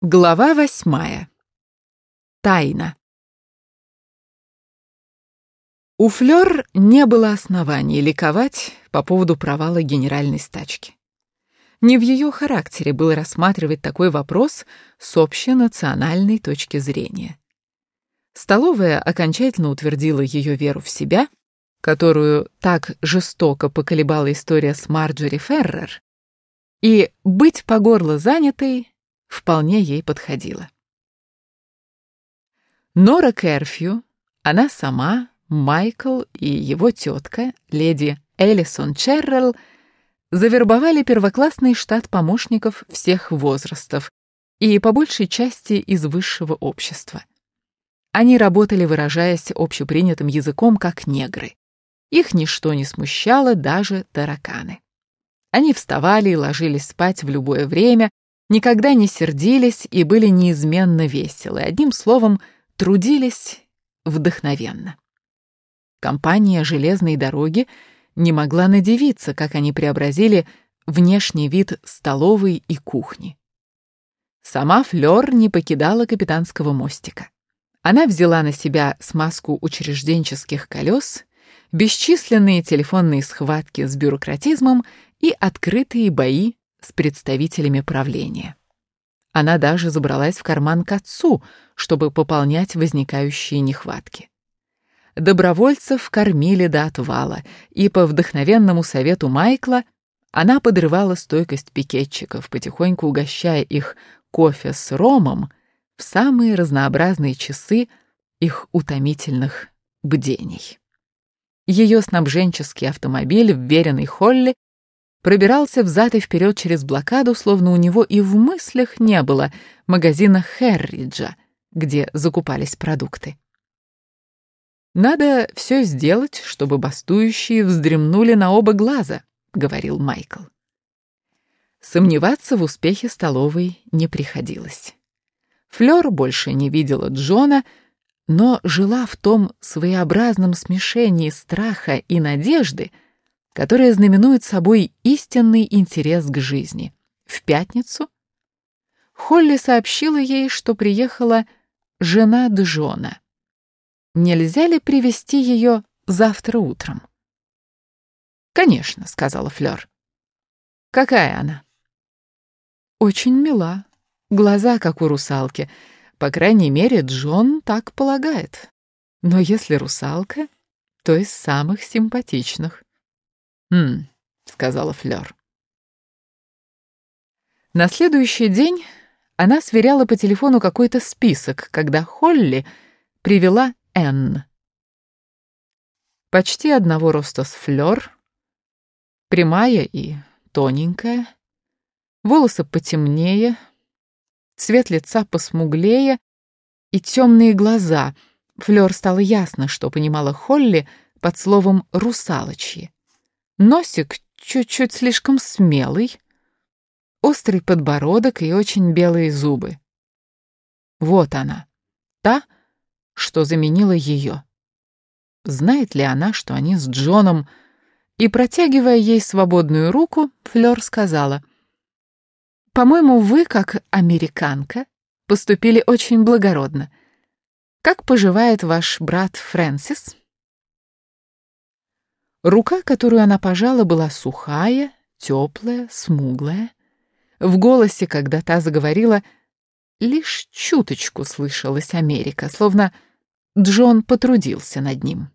Глава восьмая. Тайна. У Флёр не было оснований ликовать по поводу провала генеральной стачки. Не в ее характере было рассматривать такой вопрос с общенациональной точки зрения. Столовая окончательно утвердила ее веру в себя, которую так жестоко поколебала история с Марджори Феррер, и быть по горло занятой вполне ей подходила. Нора Керфью, она сама, Майкл и его тетка, леди Элисон Черрелл, завербовали первоклассный штат помощников всех возрастов и по большей части из высшего общества. Они работали, выражаясь общепринятым языком, как негры. Их ничто не смущало, даже тараканы. Они вставали и ложились спать в любое время, никогда не сердились и были неизменно веселы. Одним словом, трудились вдохновенно. Компания железной дороги не могла надевиться, как они преобразили внешний вид столовой и кухни. Сама Флёр не покидала капитанского мостика. Она взяла на себя смазку учрежденческих колес, бесчисленные телефонные схватки с бюрократизмом и открытые бои с представителями правления. Она даже забралась в карман к отцу, чтобы пополнять возникающие нехватки. Добровольцев кормили до отвала, и по вдохновенному совету Майкла она подрывала стойкость пикетчиков, потихоньку угощая их кофе с ромом в самые разнообразные часы их утомительных бдений. Ее снабженческий автомобиль, вверенный Холли, пробирался взад и вперед через блокаду, словно у него и в мыслях не было магазина Херриджа, где закупались продукты. «Надо все сделать, чтобы бастующие вздремнули на оба глаза», — говорил Майкл. Сомневаться в успехе столовой не приходилось. Флёр больше не видела Джона, но жила в том своеобразном смешении страха и надежды, которая знаменует собой истинный интерес к жизни. В пятницу Холли сообщила ей, что приехала жена Джона. Нельзя ли привести ее завтра утром? «Конечно», — сказала Флёр. «Какая она?» «Очень мила. Глаза, как у русалки. По крайней мере, Джон так полагает. Но если русалка, то из самых симпатичных». «Хм», — сказала Флёр. На следующий день она сверяла по телефону какой-то список, когда Холли привела Энн. Почти одного роста с Флёр, прямая и тоненькая, волосы потемнее, цвет лица посмуглее и темные глаза. Флёр стало ясно, что понимала Холли под словом «русалочьи». Носик чуть-чуть слишком смелый, острый подбородок и очень белые зубы. Вот она, та, что заменила ее. Знает ли она, что они с Джоном... И, протягивая ей свободную руку, Флёр сказала, «По-моему, вы, как американка, поступили очень благородно. Как поживает ваш брат Фрэнсис?» Рука, которую она пожала, была сухая, теплая, смуглая. В голосе, когда та заговорила, лишь чуточку слышалась Америка, словно Джон потрудился над ним.